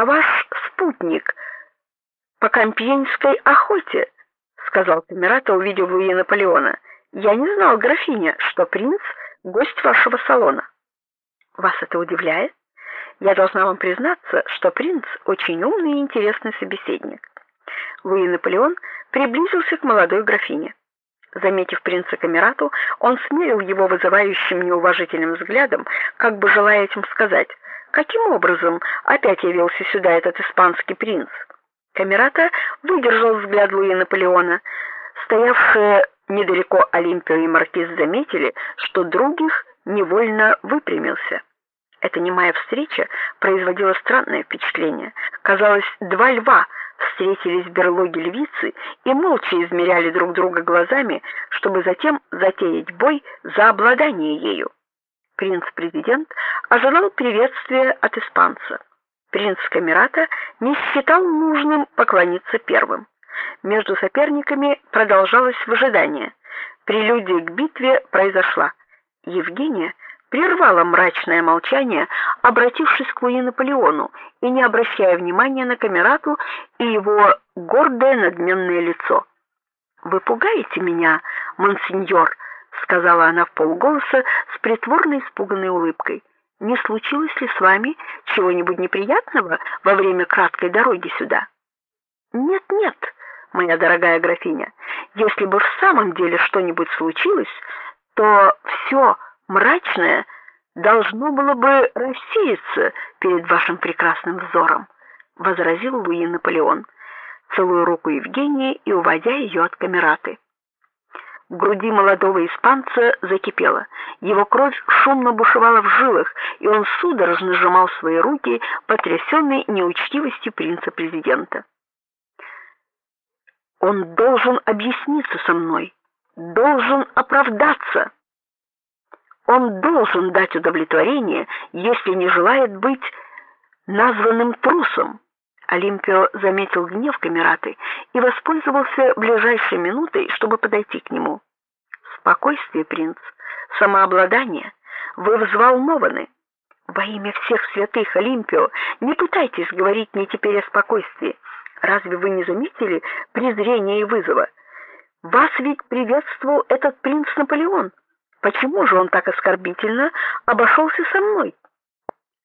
А ваш спутник по Кампьенской охоте, сказал Камерата, увидев Луи Наполеона. Я не знал, графиня, что принц гость вашего салона. Вас это удивляет? Я должна вам признаться, что принц очень умный и интересный собеседник. Луи Наполеон приблизился к молодой графине. Заметив принца Камерату, он смерил его вызывающим неуважительным взглядом, как бы желая этим сказать: "Каким образом опять явился сюда этот испанский принц?" Камерата выдержал взгляд Луи Наполеона. Стоявшие недалеко Олимпио и маркиз заметили, что других невольно выпрямился. Эта немая встреча производила странное впечатление. Казалось, два льва встретились в берлоге львицы и молча измеряли друг друга глазами, чтобы затем затеять бой за обладание ею. Принц-президент ожидал приветствия от испанца. Принц Камерата не считал нужным поклониться первым. Между соперниками продолжалось выжидание. Прелюдия к битве произошла. Евгения прервала мрачное молчание, обратившись к Луи Наполеону и не обращая внимания на Камерату и его гордое надменное лицо. Вы пугаете меня, монсеньор, сказала она вполголоса с притворной испуганной улыбкой. Не случилось ли с вами чего-нибудь неприятного во время краткой дороги сюда? Нет, нет, моя дорогая графиня. Если бы в самом деле что-нибудь случилось, то все мрачное должно было бы рассеяться перед вашим прекрасным взором, возразил Луи Наполеон, целуя руку Евгении и уводя ее от камераты. В груди молодого испанца закипело. Его кровь шумно бушевала в жилах, и он судорожно сжимал свои руки, потрясенный неучтивостью принца-президента. Он должен объясниться со мной, должен оправдаться. Он должен дать удовлетворение, если не желает быть названным трусом. Олимпио заметил гнев Камераты и воспользовался ближайшей минутой, чтобы подойти к нему. Спокойствие, принц, самообладание. Вы взволнованы. Во имя всех святых, Олимпио, не пытайтесь говорить мне теперь о спокойствии. Разве вы не заметили презрения и вызова? Вас ведь приветствовал этот принц Наполеон. Почему же он так оскорбительно обошелся со мной?